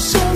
show.